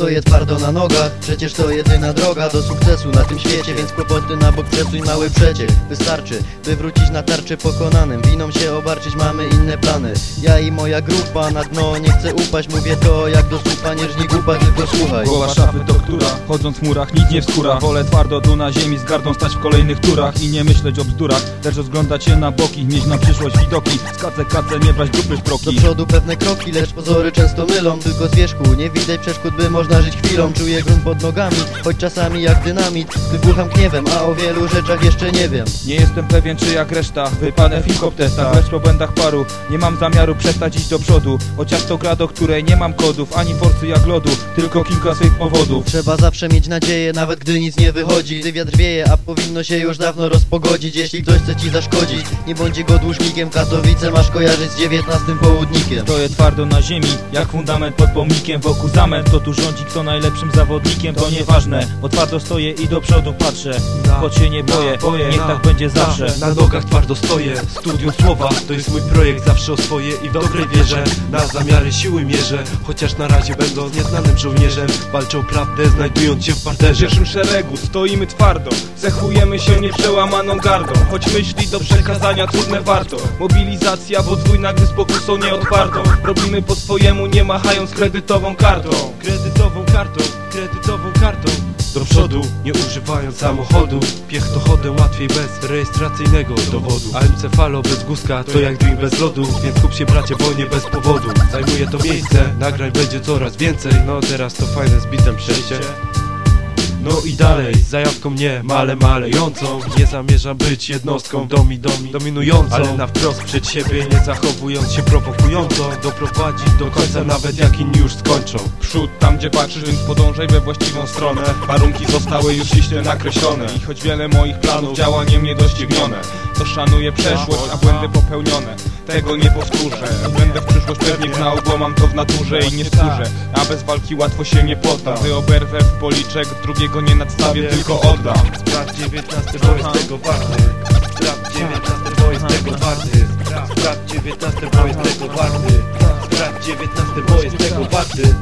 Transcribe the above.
stoję twardo na nogach Przecież to jedyna droga do sukcesu na tym świecie Więc kłopoty na bok przesuń mały przeciek Wystarczy, by wrócić na tarczy pokonanym Winą się obarczyć mamy inne plany. Ja i moja grupa na dno nie chcę upaść Mówię to jak do słupa, nie żnij głupa, tylko słuchaj. Głowa szafy to która, chodząc w murach, nic nie wskóra. Wolę twardo tu na ziemi, z gardą stać w kolejnych turach I nie myśleć o bzdurach, lecz rozglądać się na boki Mieć na przyszłość widoki, skace kace, nie brać dupy w Do przodu pewne kroki, lecz pozory często mylą Tylko z wierzchu, nie widać przeszkód, by można żyć chwilą. Czuję grunt pod nogami, choć czasami jak dynamit. Wybucham gniewem, a o wielu rzeczach jeszcze nie wiem. Nie jestem pewien czy jak reszta Wypadę w filkop-testach, lecz po błędach paru. Nie mam zamiaru przestać iść do przodu Chociaż to gra, do której nie mam kodów Ani forcy jak lodu, tylko kilka swych powodów. Trzeba zawsze mieć nadzieję, nawet gdy nic nie wychodzi. Gdy wiatr wieje, a powinno się już dawno rozpogodzić. Jeśli ktoś chce ci zaszkodzić, nie bądź jego dłużnikiem. Katowice masz kojarzyć z 19 południkiem. Stoję twardo na ziemi, jak fundament pod pomnikiem. Wokół zamęt, kto tu rządzi, kto najlepszym zawodnikiem To nieważne, bo twardo stoję i do przodu patrzę. Choć się nie boję, niech tak będzie zawsze. Na nogach twardo stoję, studium słowa To jest mój projekt, zawsze o swoje i w dobrej wierze Na zamiary siły mierzę Chociaż na razie będąc nieznanym żołnierzem. Walczę o prawdę, znajdując się w W parterze pierwszym szeregu stoimy twardo Cechujemy się nieprzełamaną gardą. Choć myśli do przekazania trudne warto. Mobilizacja podwójna, gdy z pokusą nieodpartą Robimy po swojemu, nie machając kredytową kartą Kredytową kartą, kredytową kartą. Do przodu, nie używając samochodu. Piechtochodem łatwiej bez rejestracyjnego dowodu. AMC Falo bez guska to jak drink bez lodu. Więc kup się bracie, bo nie bez powodu. Zajmuje to miejsce, nagrań będzie coraz więcej. No teraz to fajne z bitem przejście no i dalej, zajawką nie male malejącą. Nie zamierzam być jednostką domi, domi dominującą. Ale na wprost przed siebie, nie zachowując się prowokująco. Doprowadzić do końca nawet jak inni już skończą. Przód tam gdzie patrzysz, więc podążaj we właściwą stronę. Warunki zostały już ściśle nakreślone. I choć wiele moich planów działaniem niedoścignione To szanuję przeszłość, a błędy popełnione. Tego nie powtórzę. Będę w przyszłość pewnie gnał, bo mam to w naturze i nie skórze A bez walki łatwo się nie poddam Gdy oberwę w policzek, drugiego nie nadstawię, tylko oddam. Sprawdź 19, bo jest tego warty. Sprawdź 19, bo jest tego warty. Sprawdź 19, bo jest tego warty. Sprawdź 19, bo jest tego Warty